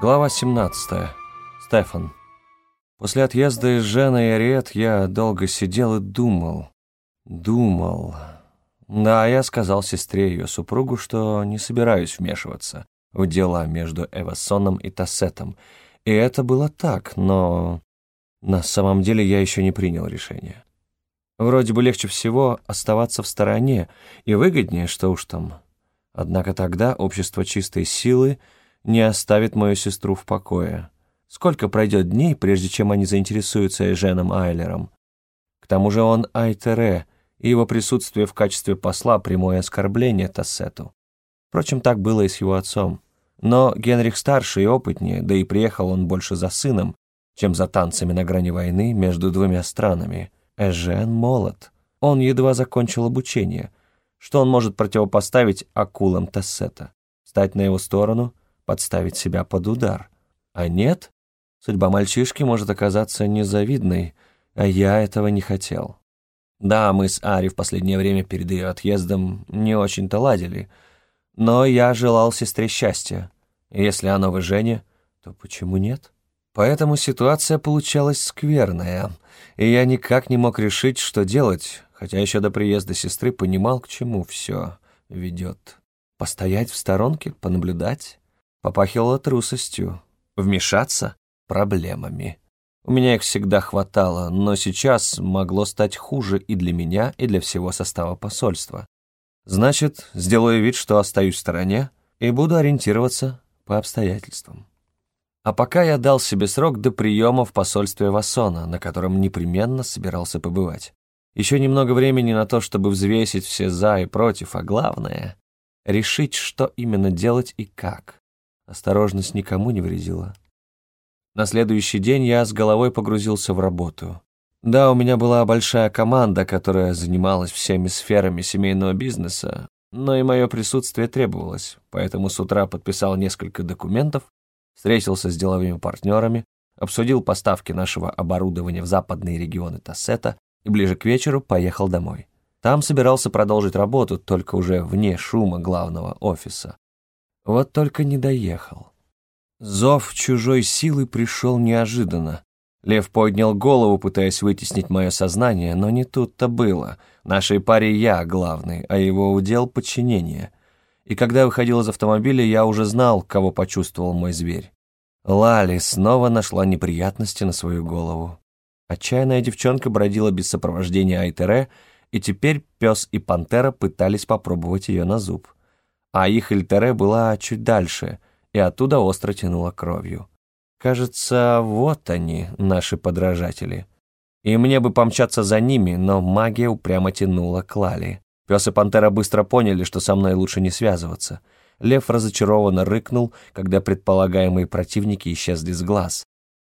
Глава 17. Стефан. После отъезда из Жены и Ариет я долго сидел и думал. Думал. Да, я сказал сестре ее супругу, что не собираюсь вмешиваться в дела между Эвасоном и Тассетом. И это было так, но на самом деле я еще не принял решение. Вроде бы легче всего оставаться в стороне, и выгоднее, что уж там. Однако тогда общество чистой силы — не оставит мою сестру в покое. Сколько пройдет дней, прежде чем они заинтересуются Эженом Айлером? К тому же он Айтере, и его присутствие в качестве посла — прямое оскорбление Тассету. Впрочем, так было и с его отцом. Но Генрих старше и опытнее, да и приехал он больше за сыном, чем за танцами на грани войны между двумя странами. Эжен молод. Он едва закончил обучение. Что он может противопоставить акулам Тассета? Стать на его сторону подставить себя под удар. А нет, судьба мальчишки может оказаться незавидной, а я этого не хотел. Да, мы с Ари в последнее время перед ее отъездом не очень-то ладили, но я желал сестре счастья. если оно в Жене, то почему нет? Поэтому ситуация получалась скверная, и я никак не мог решить, что делать, хотя еще до приезда сестры понимал, к чему все ведет. Постоять в сторонке, понаблюдать? Попахивало трусостью. Вмешаться — проблемами. У меня их всегда хватало, но сейчас могло стать хуже и для меня, и для всего состава посольства. Значит, сделаю вид, что остаюсь в стороне и буду ориентироваться по обстоятельствам. А пока я дал себе срок до приема в посольстве Вассона, на котором непременно собирался побывать. Еще немного времени на то, чтобы взвесить все «за» и «против», а главное — решить, что именно делать и как. Осторожность никому не вредила. На следующий день я с головой погрузился в работу. Да, у меня была большая команда, которая занималась всеми сферами семейного бизнеса, но и мое присутствие требовалось, поэтому с утра подписал несколько документов, встретился с деловыми партнерами, обсудил поставки нашего оборудования в западные регионы Тассета и ближе к вечеру поехал домой. Там собирался продолжить работу, только уже вне шума главного офиса. Вот только не доехал. Зов чужой силы пришел неожиданно. Лев поднял голову, пытаясь вытеснить мое сознание, но не тут-то было. Нашей паре я главный, а его удел — подчинение. И когда выходил из автомобиля, я уже знал, кого почувствовал мой зверь. Лали снова нашла неприятности на свою голову. Отчаянная девчонка бродила без сопровождения Айтере, и теперь пес и пантера пытались попробовать ее на зуб а их Эльтере была чуть дальше, и оттуда остро тянуло кровью. Кажется, вот они, наши подражатели. И мне бы помчаться за ними, но магия упрямо тянула к Лали. Пес и пантера быстро поняли, что со мной лучше не связываться. Лев разочарованно рыкнул, когда предполагаемые противники исчезли с глаз.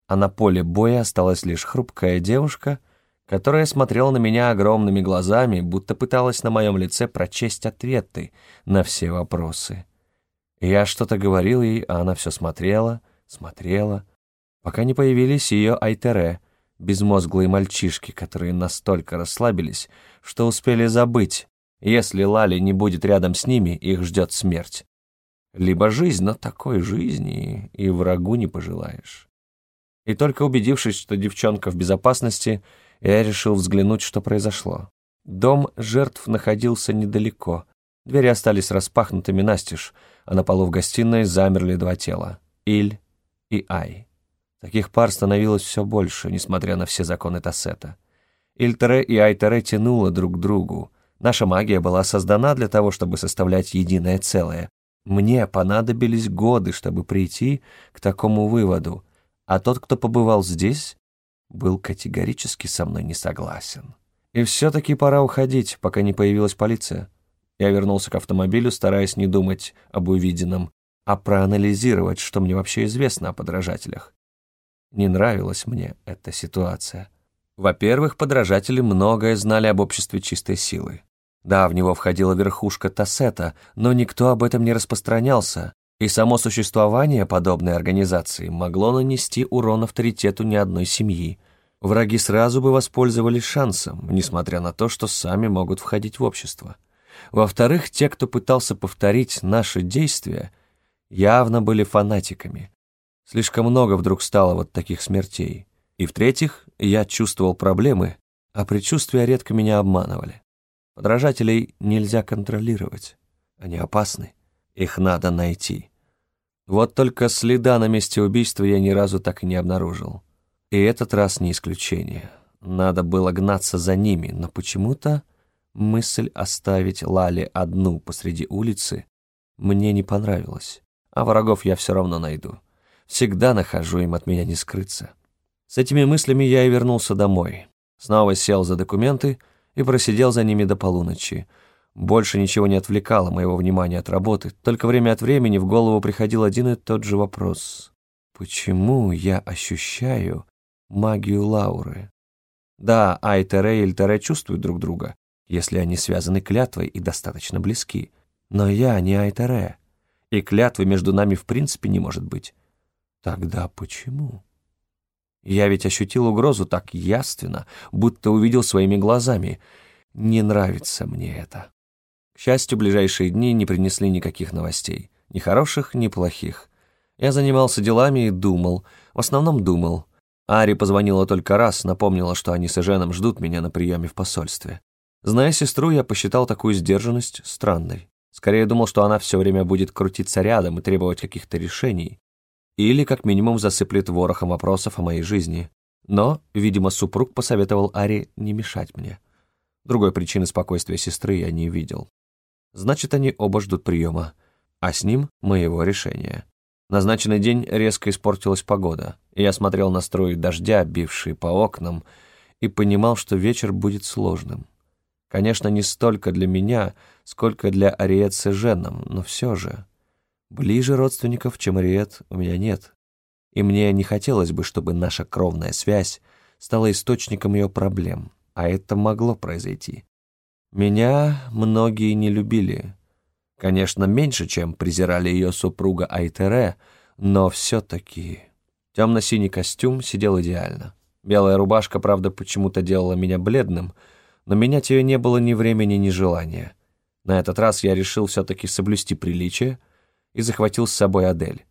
А на поле боя осталась лишь хрупкая девушка — которая смотрела на меня огромными глазами, будто пыталась на моем лице прочесть ответы на все вопросы. Я что-то говорил ей, а она все смотрела, смотрела, пока не появились ее айтере, безмозглые мальчишки, которые настолько расслабились, что успели забыть, если Лали не будет рядом с ними, их ждет смерть. Либо жизнь, но такой жизни и врагу не пожелаешь. И только убедившись, что девчонка в безопасности, я решил взглянуть, что произошло. Дом жертв находился недалеко. Двери остались распахнутыми настежь, а на полу в гостиной замерли два тела — Иль и Ай. Таких пар становилось все больше, несмотря на все законы Тассета. Ильтере и Айтере тянуло друг к другу. Наша магия была создана для того, чтобы составлять единое целое. Мне понадобились годы, чтобы прийти к такому выводу, а тот, кто побывал здесь, был категорически со мной не согласен. И все-таки пора уходить, пока не появилась полиция. Я вернулся к автомобилю, стараясь не думать об увиденном, а проанализировать, что мне вообще известно о подражателях. Не нравилась мне эта ситуация. Во-первых, подражатели многое знали об обществе чистой силы. Да, в него входила верхушка Тассета, но никто об этом не распространялся, и само существование подобной организации могло нанести урон авторитету ни одной семьи. Враги сразу бы воспользовались шансом, несмотря на то, что сами могут входить в общество. Во-вторых, те, кто пытался повторить наши действия, явно были фанатиками. Слишком много вдруг стало вот таких смертей. И в-третьих, я чувствовал проблемы, а предчувствия редко меня обманывали. Подражателей нельзя контролировать. Они опасны. Их надо найти. Вот только следа на месте убийства я ни разу так и не обнаружил. И этот раз не исключение. Надо было гнаться за ними, но почему-то мысль оставить Лали одну посреди улицы мне не понравилась. А врагов я все равно найду. Всегда нахожу, им от меня не скрыться. С этими мыслями я и вернулся домой. Снова сел за документы и просидел за ними до полуночи. Больше ничего не отвлекало моего внимания от работы, только время от времени в голову приходил один и тот же вопрос. Почему я ощущаю магию Лауры? Да, Айтере и Эльтере чувствуют друг друга, если они связаны клятвой и достаточно близки. Но я не Айтере, и клятвы между нами в принципе не может быть. Тогда почему? Я ведь ощутил угрозу так яственно, будто увидел своими глазами. Не нравится мне это. К счастью, ближайшие дни не принесли никаких новостей. Ни хороших, ни плохих. Я занимался делами и думал. В основном думал. Ари позвонила только раз, напомнила, что они с Эженом ждут меня на приеме в посольстве. Зная сестру, я посчитал такую сдержанность странной. Скорее думал, что она все время будет крутиться рядом и требовать каких-то решений. Или, как минимум, засыплет ворохом вопросов о моей жизни. Но, видимо, супруг посоветовал Ари не мешать мне. Другой причины спокойствия сестры я не видел. Значит, они оба ждут приема, а с ним моего решения. Назначенный день резко испортилась погода, и я смотрел на струи дождя, бившие по окнам, и понимал, что вечер будет сложным. Конечно, не столько для меня, сколько для Ариет с Эженом, но все же. Ближе родственников, чем Ариет, у меня нет. И мне не хотелось бы, чтобы наша кровная связь стала источником ее проблем, а это могло произойти. Меня многие не любили. Конечно, меньше, чем презирали ее супруга Айтере, но все-таки... Темно-синий костюм сидел идеально. Белая рубашка, правда, почему-то делала меня бледным, но менять ее не было ни времени, ни желания. На этот раз я решил все-таки соблюсти приличие и захватил с собой Адель.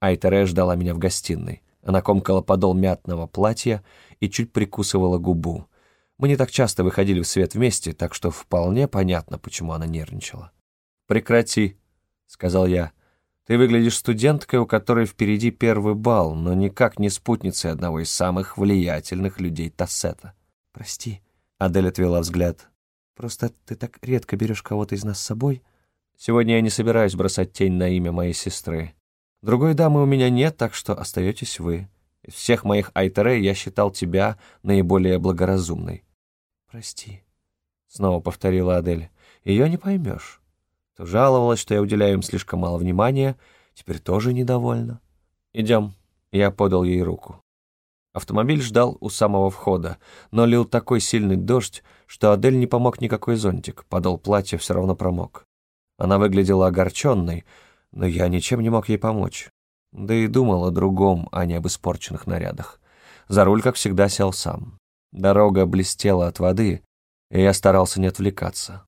Айтере ждала меня в гостиной. Она комкала подол мятного платья и чуть прикусывала губу. Мы не так часто выходили в свет вместе, так что вполне понятно, почему она нервничала. «Прекрати», — сказал я. Ты выглядишь студенткой, у которой впереди первый бал, но никак не спутницей одного из самых влиятельных людей Тассета. Прости, Адель отвела взгляд. Просто ты так редко берешь кого-то из нас с собой. Сегодня я не собираюсь бросать тень на имя моей сестры. Другой дамы у меня нет, так что остаетесь вы. Из всех моих айтерей я считал тебя наиболее благоразумной. Прости, снова повторила Адель. Ее не поймешь то жаловалась, что я уделяю им слишком мало внимания, теперь тоже недовольна. «Идем», — я подал ей руку. Автомобиль ждал у самого входа, но лил такой сильный дождь, что Адель не помог никакой зонтик, подол платья все равно промок. Она выглядела огорченной, но я ничем не мог ей помочь. Да и думал о другом, а не об испорченных нарядах. За руль, как всегда, сел сам. Дорога блестела от воды, и я старался не отвлекаться.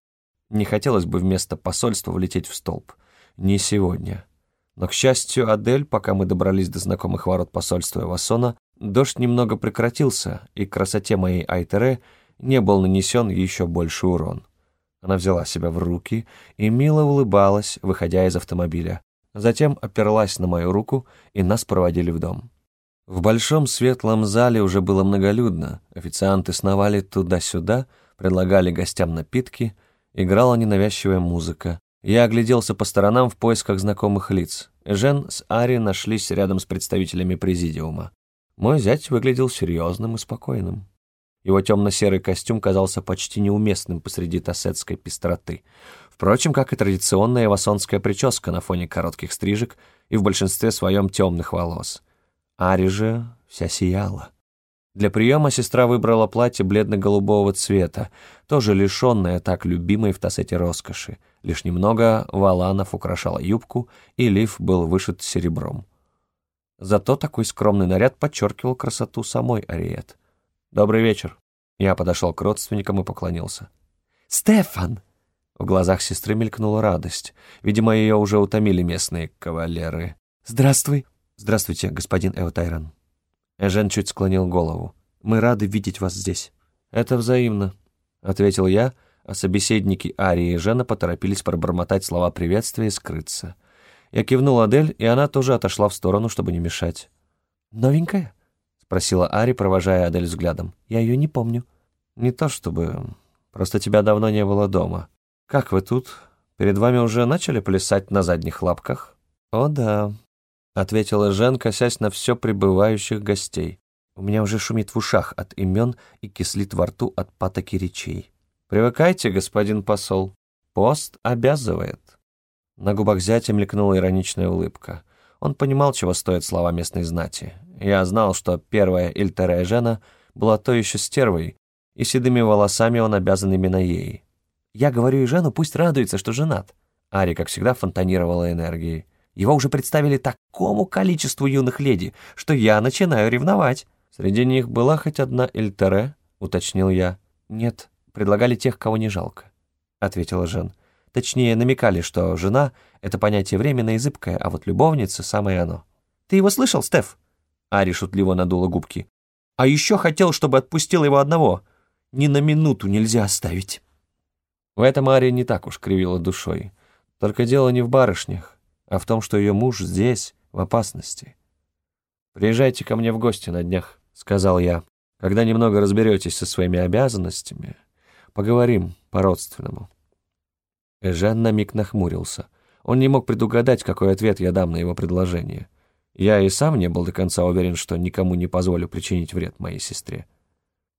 Не хотелось бы вместо посольства влететь в столб. Не сегодня. Но, к счастью, Адель, пока мы добрались до знакомых ворот посольства Эвасона, дождь немного прекратился, и красоте моей Айтере не был нанесен еще больше урон. Она взяла себя в руки и мило улыбалась, выходя из автомобиля. Затем оперлась на мою руку, и нас проводили в дом. В большом светлом зале уже было многолюдно. Официанты сновали туда-сюда, предлагали гостям напитки — Играла ненавязчивая музыка. Я огляделся по сторонам в поисках знакомых лиц. Жен с Ари нашлись рядом с представителями президиума. Мой зять выглядел серьезным и спокойным. Его темно-серый костюм казался почти неуместным посреди тассетской пестроты. Впрочем, как и традиционная васонская прическа на фоне коротких стрижек и в большинстве своем темных волос. Ари же вся сияла. Для приема сестра выбрала платье бледно-голубого цвета, тоже лишенное так любимой в Тассете роскоши. Лишь немного валанов украшала юбку, и лиф был вышит серебром. Зато такой скромный наряд подчеркивал красоту самой Ариет. «Добрый вечер». Я подошел к родственникам и поклонился. «Стефан!» В глазах сестры мелькнула радость. Видимо, ее уже утомили местные кавалеры. «Здравствуй!» «Здравствуйте, господин Эотайрон». Эжен чуть склонил голову. «Мы рады видеть вас здесь». «Это взаимно», — ответил я, а собеседники Арии и Жена поторопились пробормотать слова приветствия и скрыться. Я кивнул Адель, и она тоже отошла в сторону, чтобы не мешать. «Новенькая?» — спросила Ари, провожая Адель взглядом. «Я ее не помню». «Не то чтобы... Просто тебя давно не было дома. Как вы тут? Перед вами уже начали плясать на задних лапках?» «О, да», — ответила Жен, косясь на все прибывающих гостей. «У меня уже шумит в ушах от имен и кислит во рту от патоки речей». «Привыкайте, господин посол. Пост обязывает». На губах зятя мелькнула ироничная улыбка. Он понимал, чего стоят слова местной знати. Я знал, что первая Ильтера Жена была то еще стервой, и седыми волосами он обязан именно ей. Я говорю и Жену, пусть радуется, что женат. Ари, как всегда, фонтанировала энергией. Его уже представили такому количеству юных леди, что я начинаю ревновать. Среди них была хоть одна Эльтере, уточнил я. Нет, предлагали тех, кого не жалко, ответила Жен. Точнее, намекали, что жена — это понятие временное и зыбкое, а вот любовница — самое оно. «Ты его слышал, Стеф?» Ари шутливо надула губки. «А еще хотел, чтобы отпустил его одного. Ни на минуту нельзя оставить». В этом Ари не так уж кривила душой. Только дело не в барышнях, а в том, что ее муж здесь, в опасности. «Приезжайте ко мне в гости на днях», — сказал я. «Когда немного разберетесь со своими обязанностями, поговорим по-родственному». Эжен на миг нахмурился. Он не мог предугадать, какой ответ я дам на его предложение. Я и сам не был до конца уверен, что никому не позволю причинить вред моей сестре.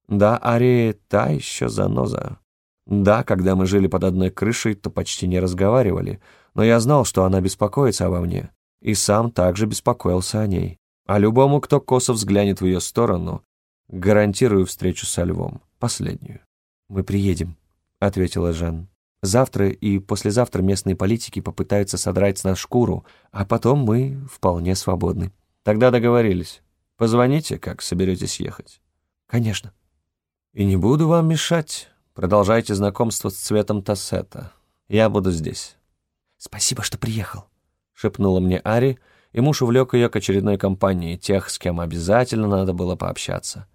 Да, Ари та еще заноза. Да, когда мы жили под одной крышей, то почти не разговаривали, но я знал, что она беспокоится обо мне, и сам также беспокоился о ней. А любому, кто косо взглянет в ее сторону, гарантирую встречу со львом, последнюю. «Мы приедем», — ответила Жан. Завтра и послезавтра местные политики попытаются содрать с нас шкуру, а потом мы вполне свободны. Тогда договорились. Позвоните, как соберетесь ехать. Конечно. И не буду вам мешать. Продолжайте знакомство с цветом Тассета. Я буду здесь. Спасибо, что приехал, шепнула мне Ари, и муж увлек ее к очередной компании, тех, с кем обязательно надо было пообщаться.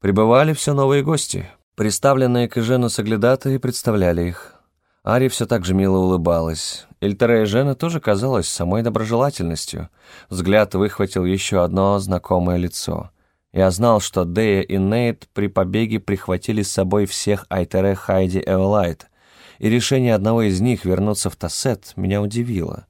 Прибывали все новые гости. Представленные к Эжену соглядатые представляли их. Ари все так же мило улыбалась. Эльтера Жена тоже казалась самой доброжелательностью. Взгляд выхватил еще одно знакомое лицо. Я знал, что Дея и Нейт при побеге прихватили с собой всех Айтере Хайди Эолайт, и решение одного из них вернуться в Тассет меня удивило.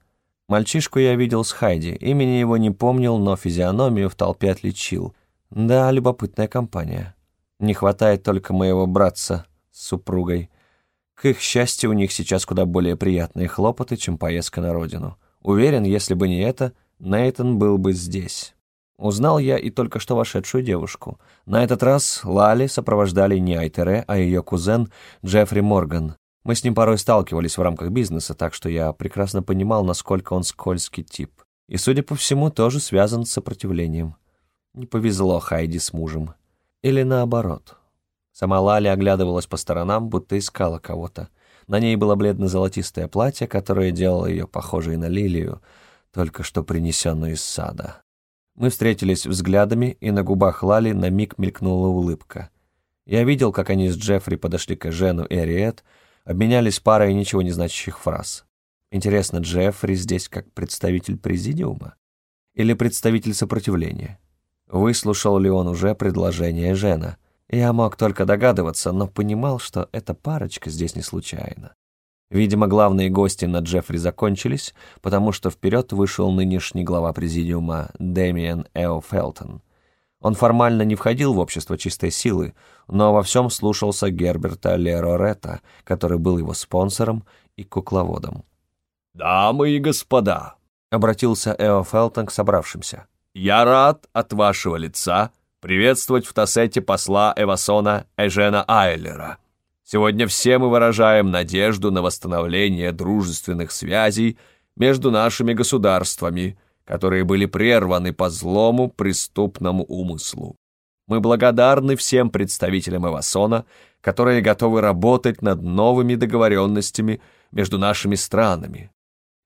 Мальчишку я видел с Хайди, имени его не помнил, но физиономию в толпе отличил. Да, любопытная компания. Не хватает только моего братца с супругой. К их счастью, у них сейчас куда более приятные хлопоты, чем поездка на родину. Уверен, если бы не это, Нейтон был бы здесь. Узнал я и только что вошедшую девушку. На этот раз Лали сопровождали не Айтере, а ее кузен Джеффри Морган. Мы с ним порой сталкивались в рамках бизнеса, так что я прекрасно понимал, насколько он скользкий тип. И, судя по всему, тоже связан с сопротивлением. Не повезло Хайди с мужем. Или наоборот. Сама Лали оглядывалась по сторонам, будто искала кого-то. На ней было бледно-золотистое платье, которое делало ее похожей на лилию, только что принесенную из сада. Мы встретились взглядами, и на губах Лали на миг мелькнула улыбка. Я видел, как они с Джеффри подошли к Жену и Ариет, обменялись парой ничего не значащих фраз. Интересно, Джеффри здесь как представитель президиума? Или представитель сопротивления? Выслушал ли он уже предложение Жена? Я мог только догадываться, но понимал, что эта парочка здесь не случайна. Видимо, главные гости на Джеффри закончились, потому что вперед вышел нынешний глава президиума Дэмиен Эо Фелтон. Он формально не входил в общество чистой силы, но во всем слушался Герберта Лероретта, который был его спонсором и кукловодом. «Дамы и господа», — обратился Эо Фелтон к собравшимся, — «я рад от вашего лица приветствовать в Тассете посла Эвасона Эжена Айлера. Сегодня все мы выражаем надежду на восстановление дружественных связей между нашими государствами, которые были прерваны по злому преступному умыслу. Мы благодарны всем представителям Эвасона, которые готовы работать над новыми договоренностями между нашими странами,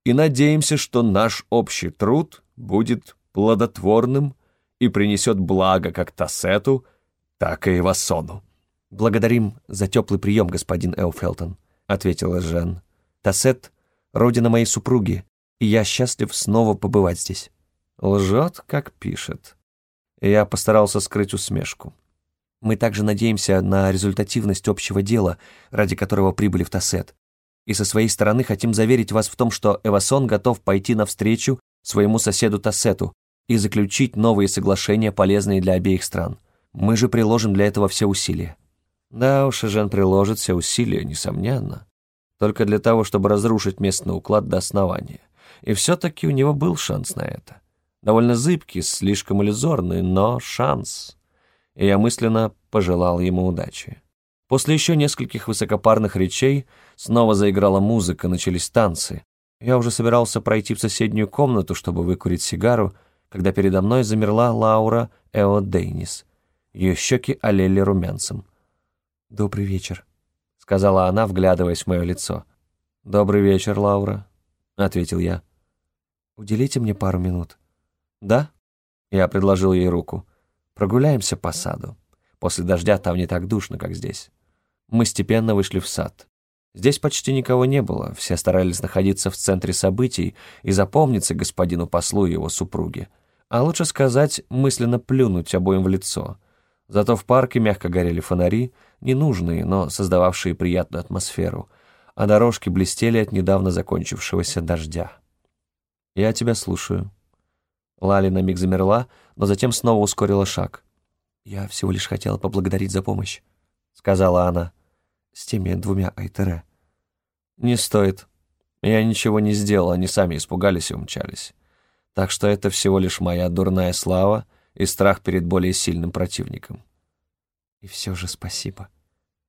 и надеемся, что наш общий труд будет плодотворным и принесет благо как Тассету, так и Эвасону. «Благодарим за теплый прием, господин Элфелтон», — ответила Жен. «Тассет — родина моей супруги, и я счастлив снова побывать здесь». Лжет, как пишет. Я постарался скрыть усмешку. Мы также надеемся на результативность общего дела, ради которого прибыли в Тассет. И со своей стороны хотим заверить вас в том, что Эвасон готов пойти навстречу своему соседу Тассету и заключить новые соглашения, полезные для обеих стран. Мы же приложим для этого все усилия. Да уж, Жен приложит все усилия, несомненно. Только для того, чтобы разрушить местный уклад до основания. И все-таки у него был шанс на это. Довольно зыбкий, слишком иллюзорный, но шанс. И я мысленно пожелал ему удачи. После еще нескольких высокопарных речей снова заиграла музыка, начались танцы. Я уже собирался пройти в соседнюю комнату, чтобы выкурить сигару, когда передо мной замерла Лаура Эо Дейнис. Ее щеки олели румянцем. «Добрый вечер», — сказала она, вглядываясь в мое лицо. «Добрый вечер, Лаура», — ответил я. «Уделите мне пару минут». «Да?» — я предложил ей руку. «Прогуляемся по саду. После дождя там не так душно, как здесь». Мы степенно вышли в сад. Здесь почти никого не было, все старались находиться в центре событий и запомниться господину послу и его супруге. А лучше сказать, мысленно плюнуть обоим в лицо. Зато в парке мягко горели фонари — ненужные, но создававшие приятную атмосферу, а дорожки блестели от недавно закончившегося дождя. «Я тебя слушаю». Лали на миг замерла, но затем снова ускорила шаг. «Я всего лишь хотела поблагодарить за помощь», — сказала она. «С теми двумя Айтере». «Не стоит. Я ничего не сделал, они сами испугались и умчались. Так что это всего лишь моя дурная слава и страх перед более сильным противником». И все же спасибо.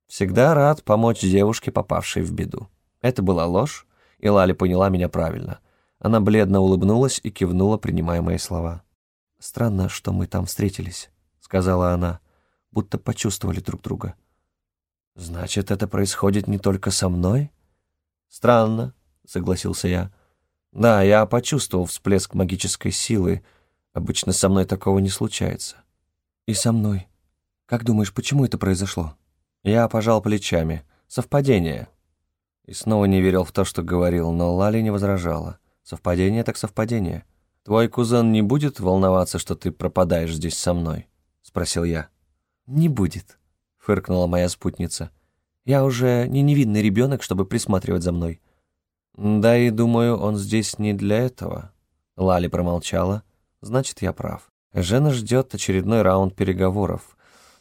Всегда рад помочь девушке, попавшей в беду. Это была ложь, и Лали поняла меня правильно. Она бледно улыбнулась и кивнула, принимая мои слова. «Странно, что мы там встретились», — сказала она, будто почувствовали друг друга. «Значит, это происходит не только со мной?» «Странно», — согласился я. «Да, я почувствовал всплеск магической силы. Обычно со мной такого не случается». «И со мной», как думаешь, почему это произошло?» Я пожал плечами. Совпадение. И снова не верил в то, что говорил, но Лали не возражала. Совпадение так совпадение. «Твой кузен не будет волноваться, что ты пропадаешь здесь со мной?» — спросил я. «Не будет», — фыркнула моя спутница. «Я уже не невинный ребенок, чтобы присматривать за мной». «Да и думаю, он здесь не для этого». Лали промолчала. «Значит, я прав. Жена ждет очередной раунд переговоров.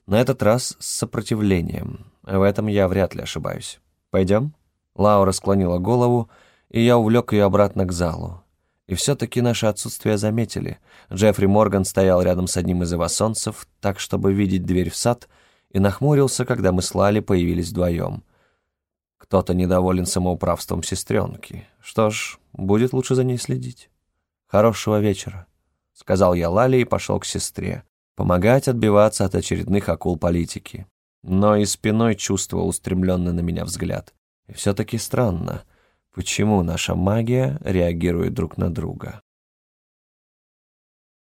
На этот раз с сопротивлением. В этом я вряд ли ошибаюсь. Пойдем?» Лаура склонила голову, и я увлек ее обратно к залу. И все-таки наше отсутствие заметили. Джеффри Морган стоял рядом с одним из эвасонцев, так, чтобы видеть дверь в сад, и нахмурился, когда мы с Лали появились вдвоем. Кто-то недоволен самоуправством сестренки. Что ж, будет лучше за ней следить. «Хорошего вечера», — сказал я Лали и пошел к сестре помогать отбиваться от очередных акул политики. Но и спиной чувствовал устремленный на меня взгляд. И все-таки странно, почему наша магия реагирует друг на друга.